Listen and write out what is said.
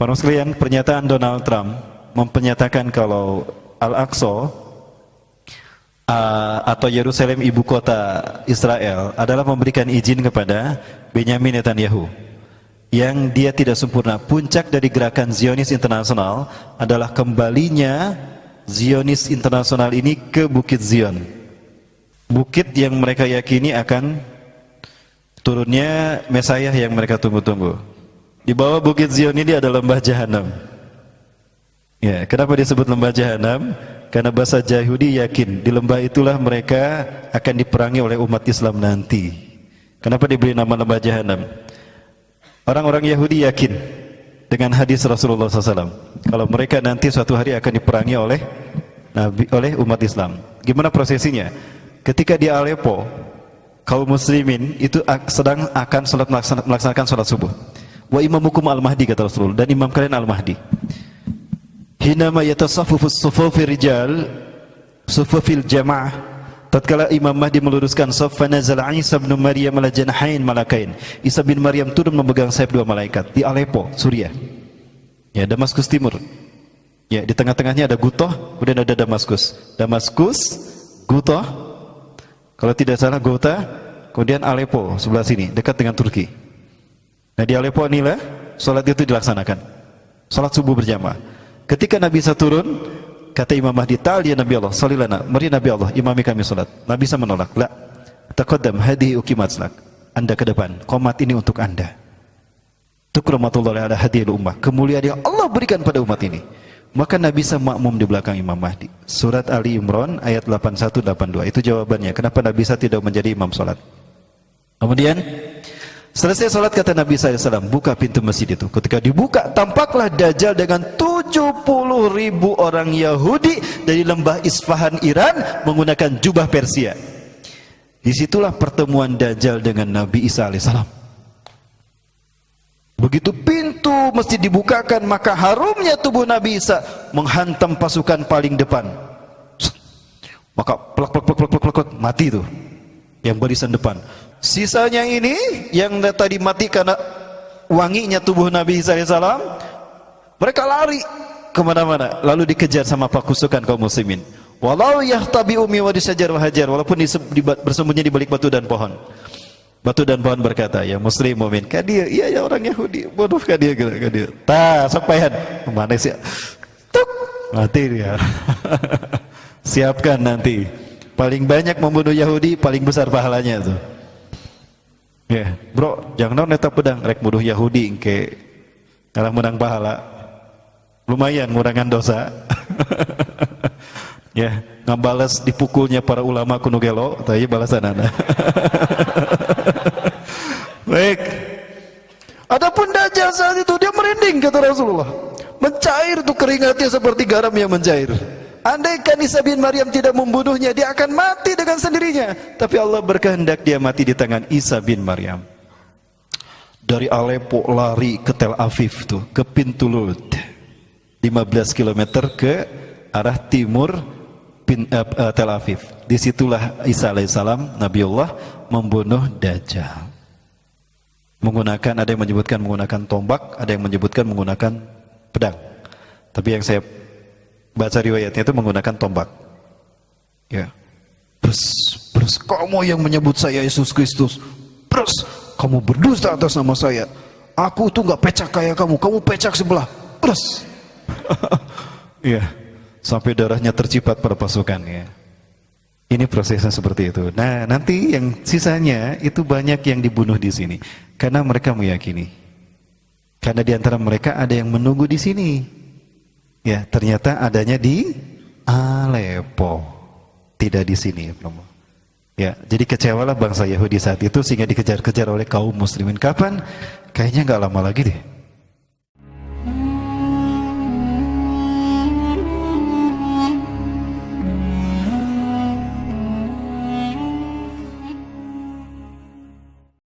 Para sekalian, pernyataan Donald Trump mempernyatakan kalau Al-Aqsa uh, atau Yerusalem ibu kota Israel adalah memberikan izin kepada Benyamin Netanyahu yang dia tidak sempurna. Puncak dari gerakan Zionis internasional adalah kembalinya Zionis internasional ini ke Bukit Zion. Bukit yang mereka yakini akan turunnya Mesiah yang mereka tunggu-tunggu. Di bawah Bukit Zion ini ada lembah Jahanam. Ya, kenapa disebut lembah Jahanam? Karena bahasa Yahudi yakin di lembah itulah mereka akan diperangi oleh umat Islam nanti. Kenapa diberi nama lembah Jahanam? Orang-orang Yahudi yakin dengan hadis Rasulullah SAW kalau mereka nanti suatu hari akan diperangi oleh Nabi, oleh umat Islam. Gimana prosesinya? Ketika di Aleppo, kaum muslimin itu sedang akan sholat melaksanakan sholat subuh. Wa imamukum al-mahdi kata Rasul dan imam kalian al-mahdi. Hinama yatasaffufu sufufi rijal sufufil jamaah tatkala Imam Mahdi meluruskan saf fanazala Isa bin Maryam ala janahain malakain. Isa bin Maryam turun memegang sayap dua malaikat di Aleppo, Suriah. Ya, Damaskus Timur. Ya, di tengah-tengahnya ada Gutoh, kemudian ada Damaskus. Damaskus, Gutoh, kalau tidak salah Gota, kemudian Aleppo sebelah sini, dekat dengan Turki. Nah di Aleppo inilah sholat itu dilaksanakan. Sholat subuh berjamaah. Ketika Nabi Isa turun, kata Imam Mahdi, ta'al ya Nabi Allah, salilana, mari Nabi Allah, imami kami sholat. Nabi Isa menolak, la, taqaddam hadihi ukimat selak. Anda ke depan, komat ini untuk anda. Tukramatul ala hadiyil ummah. Kemuliaan yang Allah berikan pada umat ini. Maka Nabi Isa makmum di belakang Imam Mahdi. Surat Ali Imran ayat 81-82. Itu jawabannya. Kenapa Nabi Isa tidak menjadi imam sholat. Kemudian Selesai salat kata Nabi SAW, buka pintu masjid itu. Ketika dibuka, tampaklah Dajjal dengan 70 ribu orang Yahudi dari lembah Isfahan Iran menggunakan jubah Persia. Di situlah pertemuan Dajjal dengan Nabi Isa AS. Begitu pintu masjid dibukakan, maka harumnya tubuh Nabi Isa menghantam pasukan paling depan. Maka plak plak plak plak plak, plak mati itu yang barisan depan Sisanya ini yang tadi mati karena wanginya tubuh Nabi Isa AS, mereka lari ke mana-mana, lalu dikejar sama pasukan kaum muslimin. Walau yahtabi umi wa disajar wahajar, walaupun bersembunyi di balik batu dan pohon. Batu dan pohon berkata, ya muslim mumin, kan dia, iya ya orang Yahudi, bodoh kan dia, kan dia. Ta, sopayan, mana sih? Tuk, mati dia. Siapkan nanti. Paling banyak membunuh Yahudi, paling besar pahalanya tuh. Ya, yeah. bro, jangan neta pedang rek muduh Yahudi ke kalah menang pahala. Lumayan ngurangan dosa. ya, yeah. ngabales dipukulnya para ulama kuno gelo, tapi balasan anda. Baik. Adapun Dajjal saat itu dia merinding kata Rasulullah. Mencair tuh keringatnya seperti garam yang mencair. Andaikan Isa bin Maryam tidak membunuhnya, dia akan mati dengan sendirinya. Tapi Allah berkehendak dia mati di tangan Isa bin Maryam. Dari Aleppo lari ke Tel Aviv tuh, ke pintu Lut. 15 km ke arah timur pin, uh, uh, Tel Aviv. Di situlah Isa alaihissalam, Nabiullah, membunuh Dajjal. Menggunakan, ada yang menyebutkan menggunakan tombak, ada yang menyebutkan menggunakan pedang. Tapi yang saya baca riwayatnya itu menggunakan tombak. Ya. Terus, terus kamu yang menyebut saya Yesus Kristus. Terus kamu berdusta atas nama saya. Aku tuh nggak pecah kayak kamu, kamu pecah sebelah. Terus. Iya. Sampai darahnya tercipat pada pasukannya. Ini prosesnya seperti itu. Nah, nanti yang sisanya itu banyak yang dibunuh di sini karena mereka meyakini. Karena di antara mereka ada yang menunggu di sini. Ya, ternyata adanya di Aleppo, tidak di sini. Ya, jadi kecewalah bangsa Yahudi saat itu sehingga dikejar-kejar oleh kaum muslimin. Kapan? Kayaknya nggak lama lagi deh.